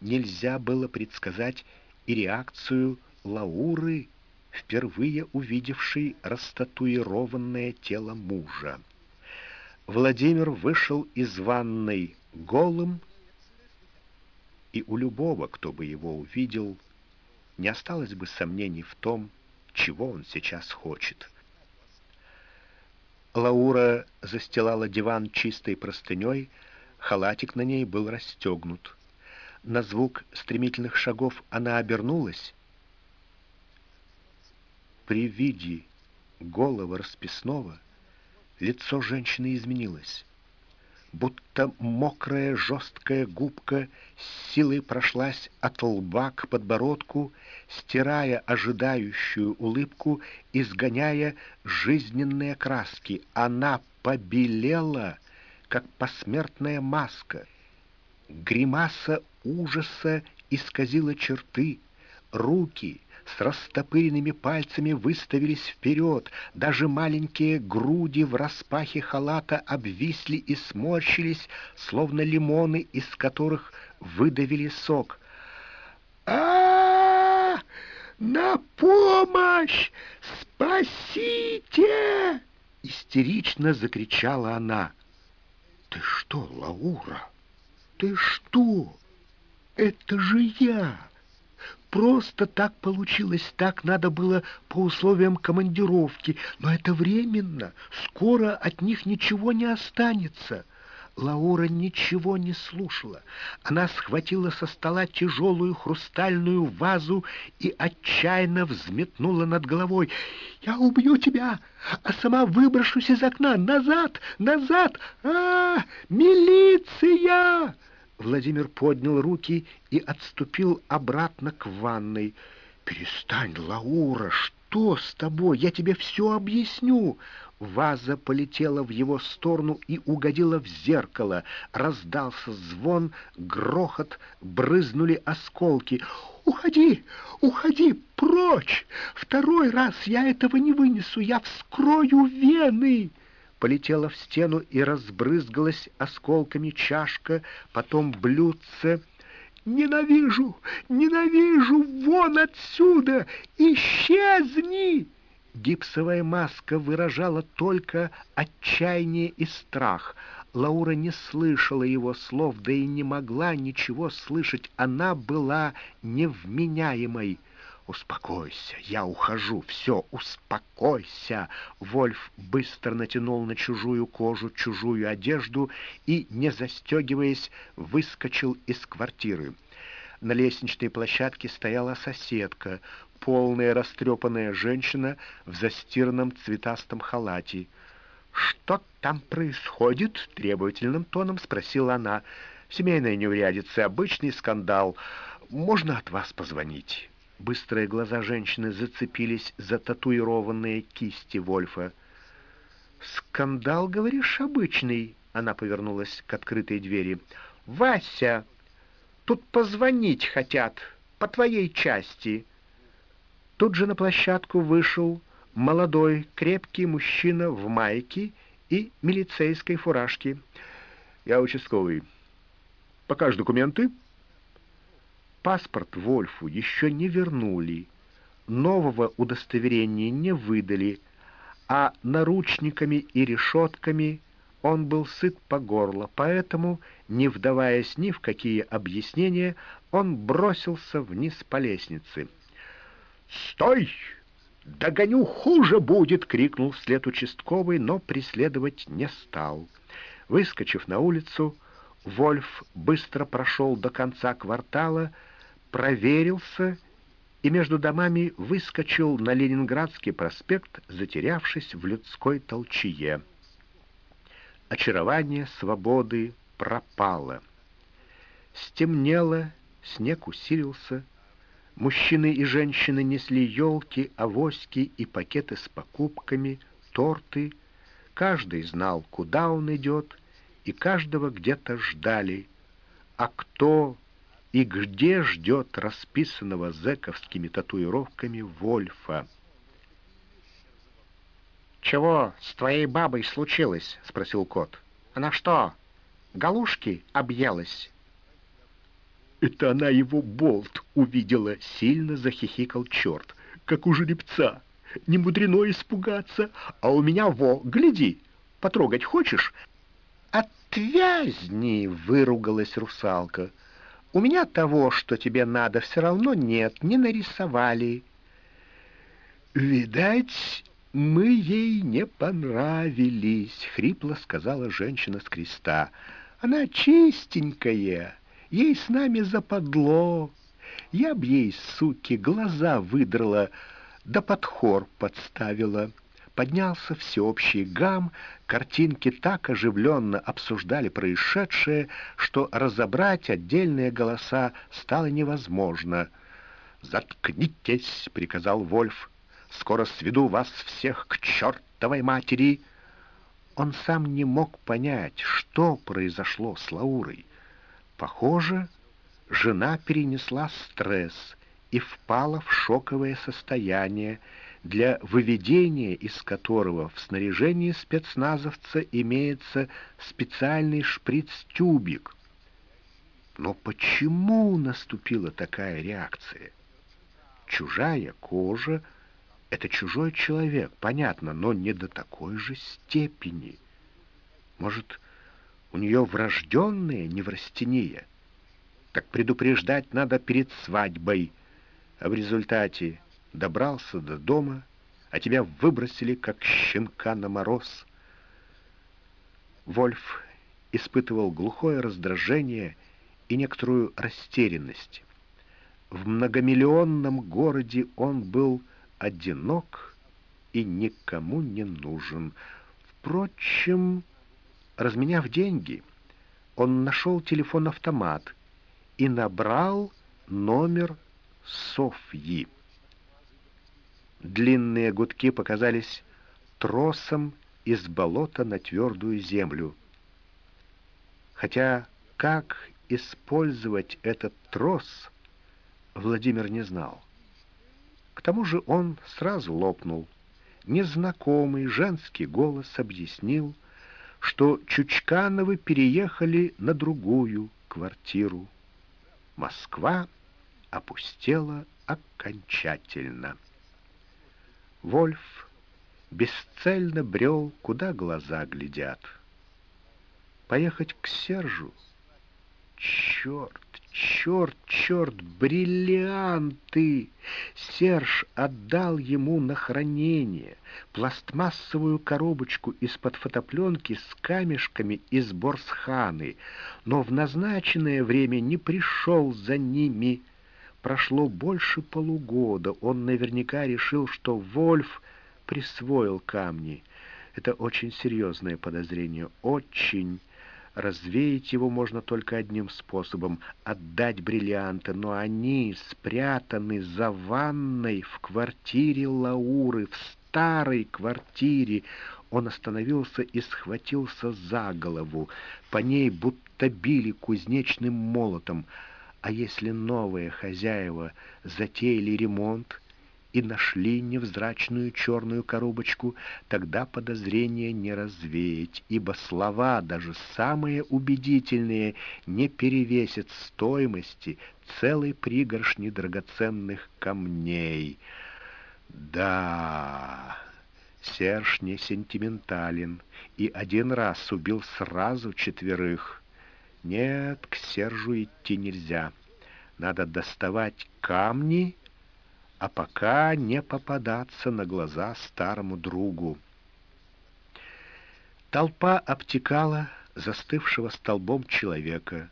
Нельзя было предсказать и реакцию Лауры, впервые увидевшей растатуированное тело мужа. Владимир вышел из ванной голым, и у любого, кто бы его увидел, не осталось бы сомнений в том, чего он сейчас хочет. Лаура застилала диван чистой простыней, халатик на ней был расстегнут. На звук стремительных шагов она обернулась. При виде голого расписного лицо женщины изменилось. Будто мокрая жесткая губка с силой прошлась от лба к подбородку, стирая ожидающую улыбку, изгоняя жизненные краски. Она побелела, как посмертная маска. Гримаса ужаса исказила черты, руки, с растопыренными пальцами выставились вперед, даже маленькие груди в распахе халата обвисли и сморщились, словно лимоны, из которых выдавили сок. -а На помощь! Спасите!» Истерично закричала она. «Ты что, Лаура? Ты что? Это же я!» Просто так получилось, так надо было по условиям командировки, но это временно, скоро от них ничего не останется. Лаура ничего не слушала. Она схватила со стола тяжелую хрустальную вазу и отчаянно взметнула над головой. «Я убью тебя, а сама выброшусь из окна! Назад! Назад! А, милиция!» Владимир поднял руки и отступил обратно к ванной. «Перестань, Лаура, что с тобой? Я тебе все объясню!» Ваза полетела в его сторону и угодила в зеркало. Раздался звон, грохот, брызнули осколки. «Уходи! Уходи! Прочь! Второй раз я этого не вынесу! Я вскрою вены!» Полетела в стену и разбрызгалась осколками чашка, потом блюдце. «Ненавижу! Ненавижу! Вон отсюда! Исчезни!» Гипсовая маска выражала только отчаяние и страх. Лаура не слышала его слов, да и не могла ничего слышать. Она была невменяемой. «Успокойся, я ухожу, все, успокойся!» Вольф быстро натянул на чужую кожу чужую одежду и, не застегиваясь, выскочил из квартиры. На лестничной площадке стояла соседка, полная растрепанная женщина в застиранном цветастом халате. «Что там происходит?» — требовательным тоном спросила она. «Семейная неурядица, обычный скандал. Можно от вас позвонить?» Быстрые глаза женщины зацепились за татуированные кисти Вольфа. «Скандал, говоришь, обычный?» Она повернулась к открытой двери. «Вася!» Тут позвонить хотят, по твоей части». Тут же на площадку вышел молодой, крепкий мужчина в майке и милицейской фуражке. «Я участковый. Покажешь документы?» Паспорт Вольфу еще не вернули, нового удостоверения не выдали, а наручниками и решетками он был сыт по горло, поэтому, не вдаваясь ни в какие объяснения, он бросился вниз по лестнице. «Стой! Догоню, хуже будет!» — крикнул вслед участковый, но преследовать не стал. Выскочив на улицу, Вольф быстро прошел до конца квартала, проверился и между домами выскочил на Ленинградский проспект, затерявшись в людской толчье очарование свободы пропало. Стемнело, снег усилился, мужчины и женщины несли елки, авоськи и пакеты с покупками, торты. Каждый знал, куда он идет, и каждого где-то ждали. А кто и где ждет расписанного зэковскими татуировками Вольфа? «Чего с твоей бабой случилось?» — спросил кот. «Она что, галушки объелась?» «Это она его болт увидела!» — сильно захихикал черт. «Как у жеребца! Не мудрено испугаться! А у меня во, гляди! Потрогать хочешь?» «Отвязни!» — выругалась русалка. «У меня того, что тебе надо, все равно нет, не нарисовали». «Видать, «Мы ей не понравились», — хрипло сказала женщина с креста. «Она чистенькая, ей с нами западло. Я б ей, суки, глаза выдрала, да под хор подставила». Поднялся всеобщий гам, картинки так оживленно обсуждали происшедшее, что разобрать отдельные голоса стало невозможно. «Заткнитесь!» — приказал Вольф. Скоро сведу вас всех к чертовой матери!» Он сам не мог понять, что произошло с Лаурой. Похоже, жена перенесла стресс и впала в шоковое состояние, для выведения из которого в снаряжении спецназовца имеется специальный шприц-тюбик. Но почему наступила такая реакция? Чужая кожа — это чужой человек, понятно, но не до такой же степени. Может, у нее врожденная неврастения? Так предупреждать надо перед свадьбой, а в результате добрался до дома, а тебя выбросили, как щенка на мороз. Вольф испытывал глухое раздражение и некоторую растерянность. В многомиллионном городе он был одинок и никому не нужен. Впрочем, разменяв деньги, он нашел телефон-автомат и набрал номер Софьи. Длинные гудки показались тросом из болота на твердую землю. Хотя как использовать этот трос, Владимир не знал. К тому же он сразу лопнул. Незнакомый женский голос объяснил, что Чучкановы переехали на другую квартиру. Москва опустела окончательно. Вольф бесцельно брел, куда глаза глядят. Поехать к Сержу? Черт, черт, черт, бриллианты! Серж отдал ему на хранение пластмассовую коробочку из-под фотопленки с камешками из Борсханы, но в назначенное время не пришел за ними. Прошло больше полугода. Он наверняка решил, что Вольф присвоил камни. Это очень серьезное подозрение. Очень. Развеять его можно только одним способом — отдать бриллианты, но они спрятаны за ванной в квартире Лауры, в старой квартире. Он остановился и схватился за голову. По ней будто били кузнечным молотом — а если новые хозяева затеяли ремонт и нашли невзрачную черную коробочку, тогда подозрения не развеять, ибо слова, даже самые убедительные, не перевесят стоимости целой пригоршни драгоценных камней. Да, Серж не сентиментален и один раз убил сразу четверых. Нет, к Сержу идти нельзя. Надо доставать камни, а пока не попадаться на глаза старому другу. Толпа обтекала застывшего столбом человека.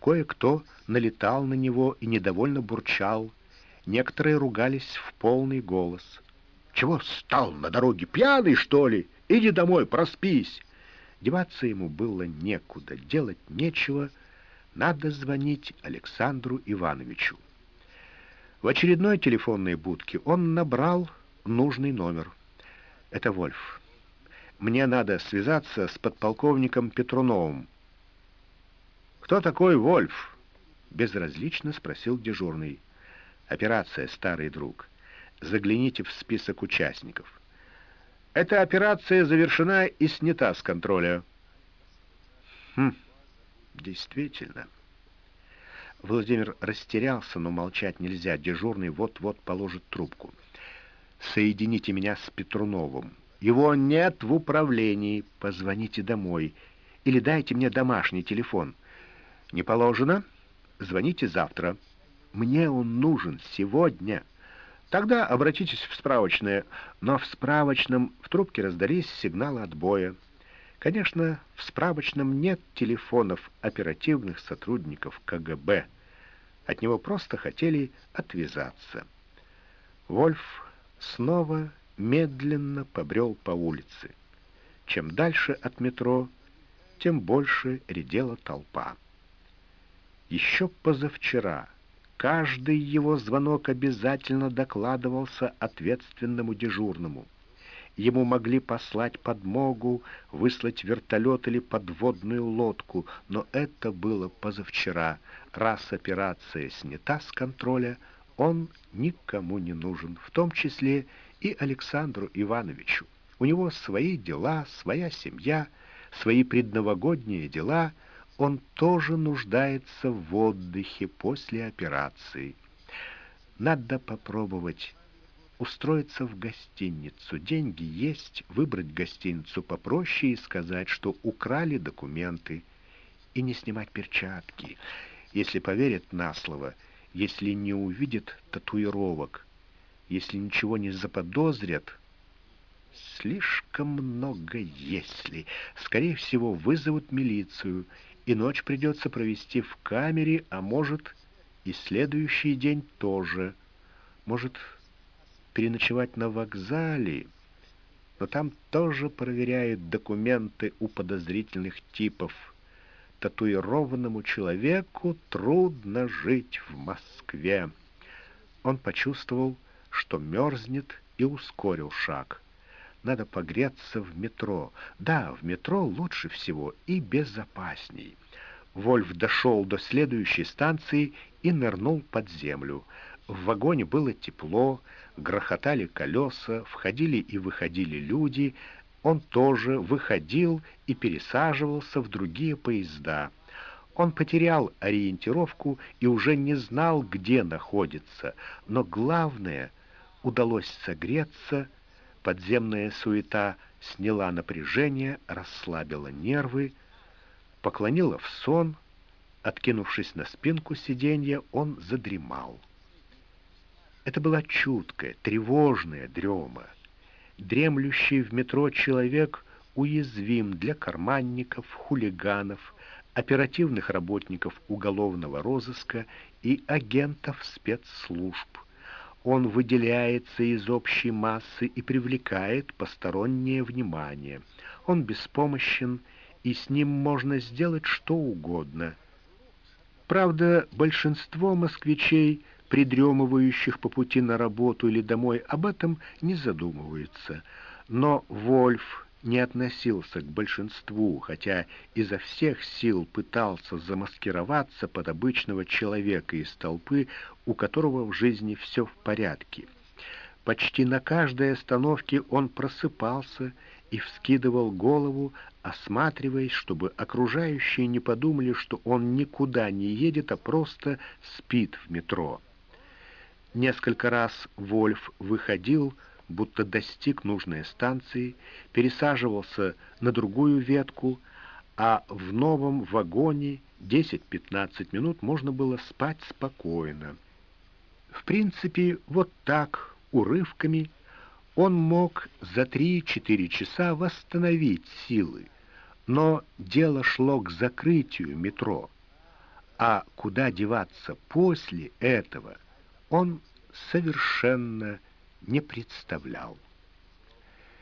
Кое-кто налетал на него и недовольно бурчал. Некоторые ругались в полный голос. «Чего стал на дороге? Пьяный, что ли? Иди домой, проспись!» Деваться ему было некуда, делать нечего, надо звонить Александру Ивановичу. В очередной телефонной будке он набрал нужный номер. «Это Вольф. Мне надо связаться с подполковником Петруновым». «Кто такой Вольф?» — безразлично спросил дежурный. «Операция «Старый друг». Загляните в список участников». Эта операция завершена и снята с контроля. Хм, действительно. Владимир растерялся, но молчать нельзя. Дежурный вот-вот положит трубку. Соедините меня с Петруновым. Его нет в управлении. Позвоните домой. Или дайте мне домашний телефон. Не положено? Звоните завтра. Мне он нужен сегодня. Тогда обратитесь в справочное, но в справочном в трубке раздались сигналы отбоя. Конечно, в справочном нет телефонов оперативных сотрудников КГБ. От него просто хотели отвязаться. Вольф снова медленно побрел по улице. Чем дальше от метро, тем больше редела толпа. Еще позавчера Каждый его звонок обязательно докладывался ответственному дежурному. Ему могли послать подмогу, выслать вертолет или подводную лодку, но это было позавчера. Раз операция снята с контроля, он никому не нужен, в том числе и Александру Ивановичу. У него свои дела, своя семья, свои предновогодние дела. Он тоже нуждается в отдыхе после операции. Надо попробовать устроиться в гостиницу. Деньги есть, выбрать гостиницу попроще и сказать, что украли документы, и не снимать перчатки. Если поверят на слово, если не увидят татуировок, если ничего не заподозрят, слишком много «если». Скорее всего, вызовут милицию, и ночь придется провести в камере, а может, и следующий день тоже. Может, переночевать на вокзале, но там тоже проверяют документы у подозрительных типов. Татуированному человеку трудно жить в Москве. Он почувствовал, что мерзнет, и ускорил шаг. Надо погреться в метро. Да, в метро лучше всего и безопасней. Вольф дошел до следующей станции и нырнул под землю. В вагоне было тепло, грохотали колеса, входили и выходили люди. Он тоже выходил и пересаживался в другие поезда. Он потерял ориентировку и уже не знал, где находится. Но главное, удалось согреться, подземная суета сняла напряжение, расслабила нервы, поклонила в сон, откинувшись на спинку сиденья, он задремал. Это была чуткая, тревожная дрема. Дремлющий в метро человек уязвим для карманников, хулиганов, оперативных работников уголовного розыска и агентов спецслужб. Он выделяется из общей массы и привлекает постороннее внимание. Он беспомощен, и с ним можно сделать что угодно. Правда, большинство москвичей – придремывающих по пути на работу или домой, об этом не задумываются. Но Вольф не относился к большинству, хотя изо всех сил пытался замаскироваться под обычного человека из толпы, у которого в жизни все в порядке. Почти на каждой остановке он просыпался и вскидывал голову, осматриваясь, чтобы окружающие не подумали, что он никуда не едет, а просто спит в метро. Несколько раз Вольф выходил, будто достиг нужной станции, пересаживался на другую ветку, а в новом вагоне 10-15 минут можно было спать спокойно. В принципе, вот так, урывками, он мог за 3-4 часа восстановить силы, но дело шло к закрытию метро. А куда деваться после этого – он совершенно не представлял.